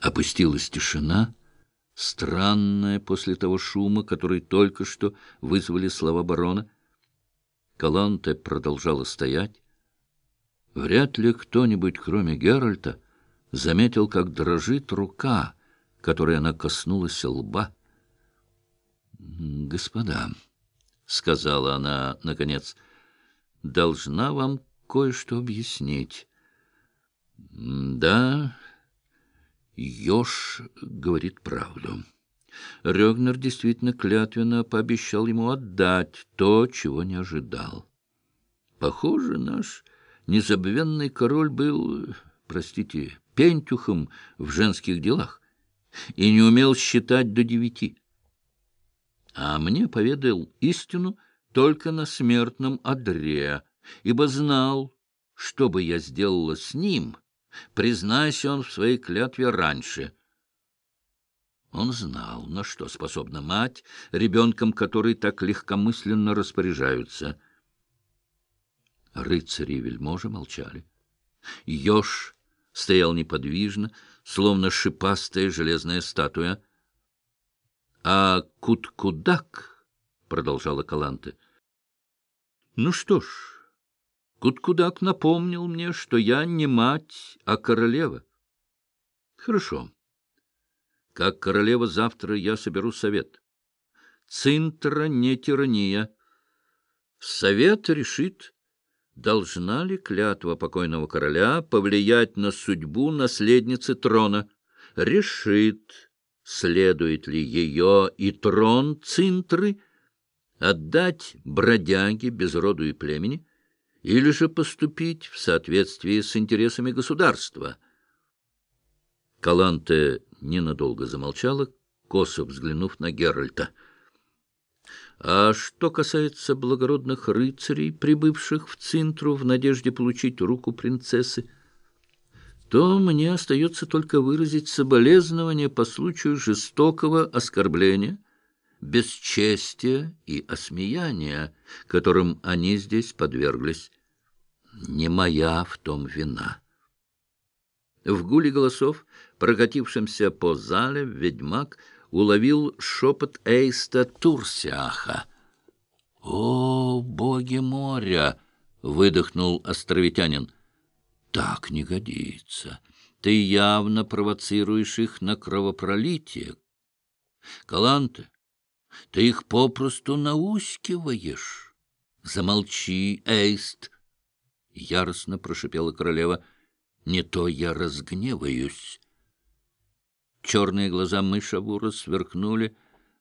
Опустилась тишина, странная после того шума, который только что вызвали слова барона. Каланте продолжала стоять. Вряд ли кто-нибудь, кроме Геральта, заметил, как дрожит рука, которой она коснулась лба. «Господа», — сказала она, наконец, — «должна вам кое-что объяснить». «Да, Ёж говорит правду». Рёгнер действительно клятвенно пообещал ему отдать то, чего не ожидал. Похоже, наш незабвенный король был, простите, пентюхом в женских делах и не умел считать до девяти. А мне поведал истину только на смертном одре, ибо знал, что бы я сделала с ним, признайся он в своей клятве раньше. Он знал, на что способна мать, ребенком которой так легкомысленно распоряжаются. Рыцари и вельможи молчали. Ёж стоял неподвижно, словно шипастая железная статуя. — А Куткудак, — продолжала Каланте, — ну что ж, Куткудак напомнил мне, что я не мать, а королева. Хорошо. Как королева завтра я соберу совет. Цинтра не тирания. Совет решит, должна ли клятва покойного короля повлиять на судьбу наследницы трона. Решит, следует ли ее и трон Цинтры отдать бродяге без роду и племени, или же поступить в соответствии с интересами государства. Каланте ненадолго замолчала, косо взглянув на Геральта. А что касается благородных рыцарей, прибывших в Цинтру в надежде получить руку принцессы, то мне остается только выразить соболезнование по случаю жестокого оскорбления — бесчестия и осмеяния, которым они здесь подверглись. Не моя в том вина. В гуле голосов, прокатившемся по зале, ведьмак уловил шепот Эйста Турсиаха. — О, боги моря! — выдохнул островитянин. — Так не годится. Ты явно провоцируешь их на кровопролитие. Каланте, ты их попросту наускиваешь. Замолчи, Эйст! — яростно прошипела королева. — Не то я разгневаюсь. Черные глаза мышавура сверкнули,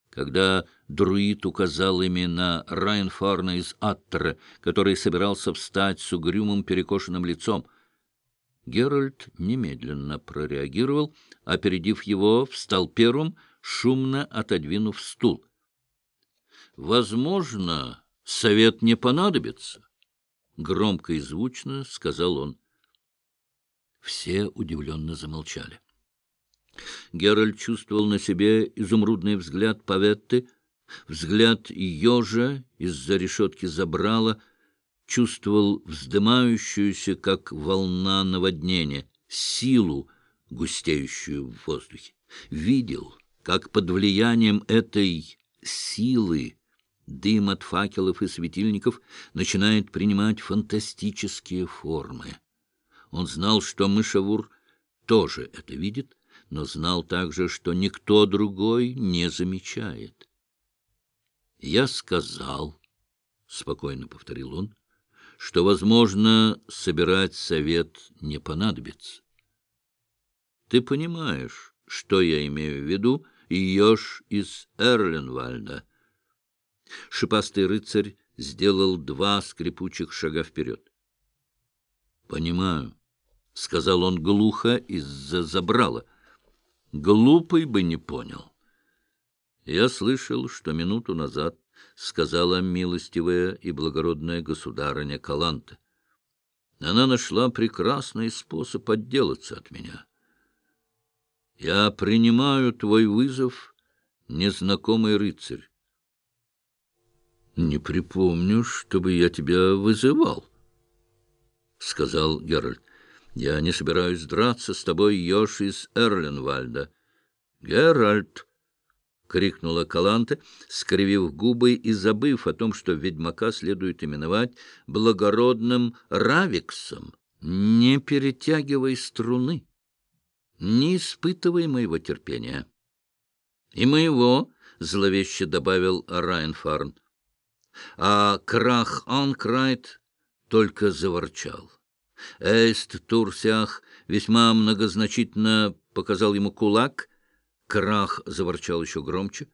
когда друид указал ими на Райнфарна из Аттера, который собирался встать с угрюмым перекошенным лицом. Геральт немедленно прореагировал, опередив его, встал первым, шумно отодвинув стул. Возможно, совет не понадобится, — громко и звучно сказал он. Все удивленно замолчали. Геральт чувствовал на себе изумрудный взгляд Паветты, взгляд ежа из-за решетки забрала, чувствовал вздымающуюся, как волна наводнения, силу, густеющую в воздухе. Видел, как под влиянием этой силы Дым от факелов и светильников начинает принимать фантастические формы. Он знал, что мышавур тоже это видит, но знал также, что никто другой не замечает. «Я сказал», — спокойно повторил он, — «что, возможно, собирать совет не понадобится. Ты понимаешь, что я имею в виду, Йош из Эрленвальда?» Шипастый рыцарь сделал два скрипучих шага вперед. — Понимаю, — сказал он глухо из-за забрала. — Глупый бы не понял. Я слышал, что минуту назад сказала милостивая и благородная государыня Каланта. Она нашла прекрасный способ отделаться от меня. Я принимаю твой вызов, незнакомый рыцарь. Не припомню, чтобы я тебя вызывал, — сказал Геральт. Я не собираюсь драться с тобой, Ёж из Эрленвальда. Геральт! — крикнула Каланте, скривив губы и забыв о том, что ведьмака следует именовать благородным Равиксом. Не перетягивай струны, не испытывай моего терпения. — И моего, — зловеще добавил Райнфарн. А Крах Анкрайт только заворчал. Эйст Турсях весьма многозначительно показал ему кулак. Крах заворчал еще громче.